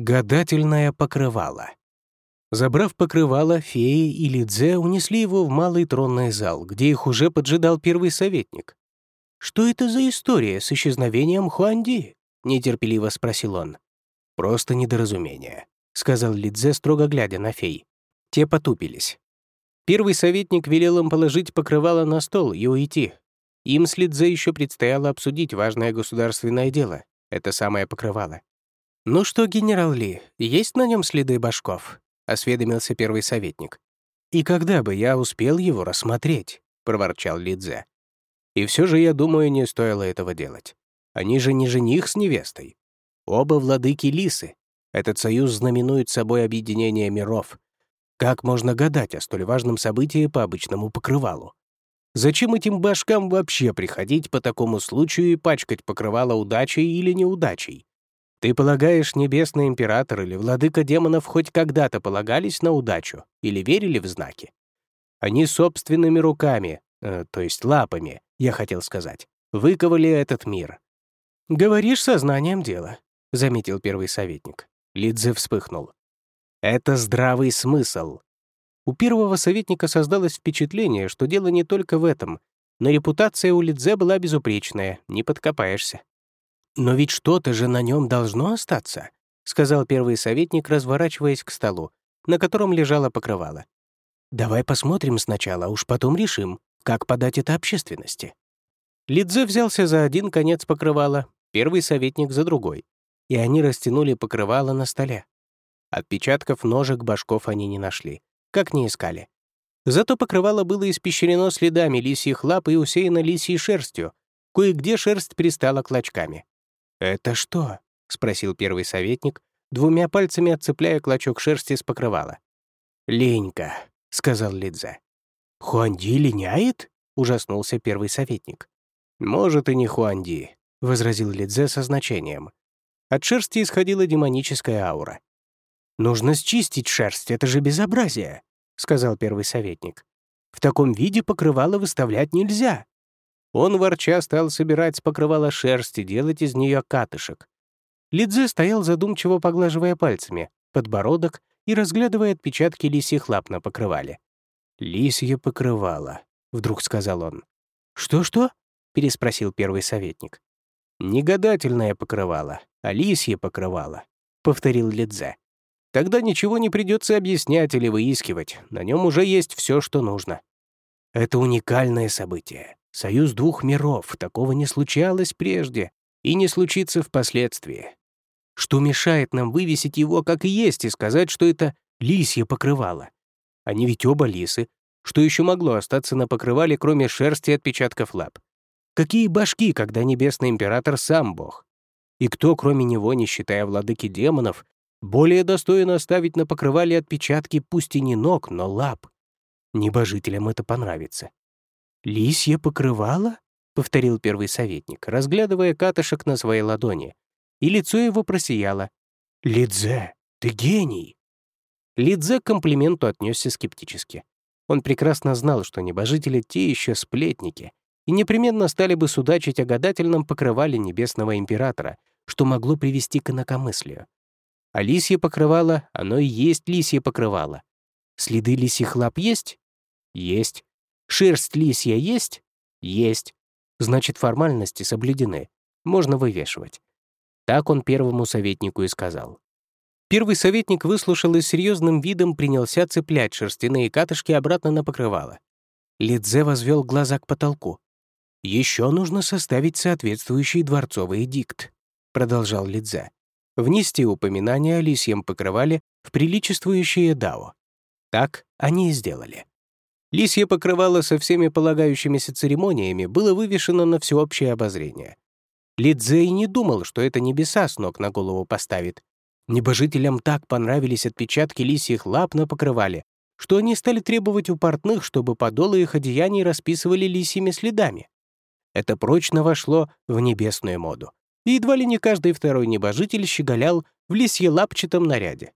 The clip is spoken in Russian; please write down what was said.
Гадательное покрывало. Забрав покрывало, феи и Лидзе унесли его в малый тронный зал, где их уже поджидал первый советник. «Что это за история с исчезновением Хуанди?» — нетерпеливо спросил он. «Просто недоразумение», — сказал Лидзе, строго глядя на фей. Те потупились. Первый советник велел им положить покрывало на стол и уйти. Им с Лидзе еще предстояло обсудить важное государственное дело — это самое покрывало. «Ну что, генерал Ли, есть на нем следы башков?» — осведомился первый советник. «И когда бы я успел его рассмотреть?» — проворчал Лидзе. «И все же, я думаю, не стоило этого делать. Они же не жених с невестой. Оба владыки Лисы. Этот союз знаменует собой объединение миров. Как можно гадать о столь важном событии по обычному покрывалу? Зачем этим башкам вообще приходить по такому случаю и пачкать покрывало удачей или неудачей? Ты полагаешь, небесный император или владыка демонов хоть когда-то полагались на удачу или верили в знаки? Они собственными руками, э, то есть лапами, я хотел сказать, выковали этот мир. «Говоришь сознанием дела», — заметил первый советник. Лидзе вспыхнул. «Это здравый смысл». У первого советника создалось впечатление, что дело не только в этом, но репутация у Лидзе была безупречная, не подкопаешься. «Но ведь что-то же на нем должно остаться», — сказал первый советник, разворачиваясь к столу, на котором лежало покрывало. «Давай посмотрим сначала, уж потом решим, как подать это общественности». Лидзе взялся за один конец покрывала, первый советник за другой, и они растянули покрывало на столе. Отпечатков ножек башков они не нашли, как не искали. Зато покрывало было испещрено следами лисьих лап и усеяно лисьей шерстью, кое-где шерсть пристала клочками. «Это что?» — спросил первый советник, двумя пальцами отцепляя клочок шерсти с покрывала. «Ленька», — сказал Лидзе. «Хуанди линяет?» — ужаснулся первый советник. «Может, и не Хуанди», — возразил Лидзе со значением. От шерсти исходила демоническая аура. «Нужно счистить шерсть, это же безобразие», — сказал первый советник. «В таком виде покрывало выставлять нельзя. Он, ворча, стал собирать с покрывала шерсть и делать из нее катышек. Лидзе стоял задумчиво поглаживая пальцами, подбородок и разглядывая отпечатки лисьих лап на покрывале. «Лисье покрывало», — вдруг сказал он. «Что-что?» — переспросил первый советник. «Не гадательное покрывало, а лисье покрывало», — повторил Лидзе. «Тогда ничего не придется объяснять или выискивать, на нем уже есть все, что нужно». «Это уникальное событие», Союз двух миров, такого не случалось прежде и не случится впоследствии. Что мешает нам вывесить его как и есть и сказать, что это лисье покрывало? Они ведь оба лисы. Что еще могло остаться на покрывале, кроме шерсти и отпечатков лап? Какие башки, когда Небесный Император сам бог? И кто, кроме него, не считая владыки демонов, более достоин оставить на покрывале отпечатки пусть и не ног, но лап? Небожителям это понравится. «Лисье покрывало?» — повторил первый советник, разглядывая катышек на своей ладони, и лицо его просияло. «Лидзе, ты гений!» Лидзе к комплименту отнесся скептически. Он прекрасно знал, что небожители те еще сплетники, и непременно стали бы судачить о гадательном покрывале Небесного Императора, что могло привести к инакомыслию. А лисье покрывало, оно и есть лисье покрывало. Следы лисьих лап есть? Есть. Шерсть лисья есть? Есть. Значит, формальности соблюдены. Можно вывешивать. Так он первому советнику и сказал. Первый советник выслушал и серьезным видом принялся цеплять шерстяные катышки обратно на покрывало. Лидзе возвел глаза к потолку. «Еще нужно составить соответствующий дворцовый дикт», — продолжал Лидзе. «Внести упоминание о лисьем покрывале в приличествующее дао». Так они и сделали. Лисье покрывало со всеми полагающимися церемониями было вывешено на всеобщее обозрение. Лидзей не думал, что это небеса с ног на голову поставит. Небожителям так понравились отпечатки лисьих лап на покрывале, что они стали требовать у портных, чтобы подолы их одеяний расписывали лисьими следами. Это прочно вошло в небесную моду. И едва ли не каждый второй небожитель щеголял в лисье лапчатом наряде.